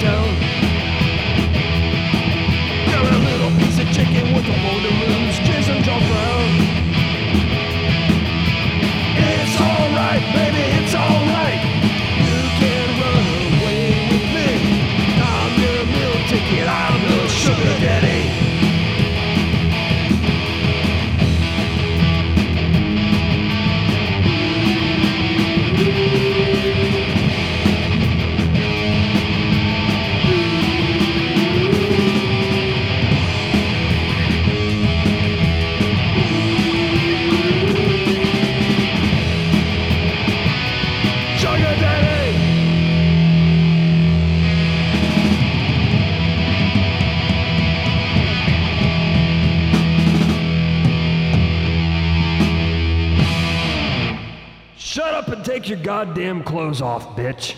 in take your goddamn clothes off, bitch.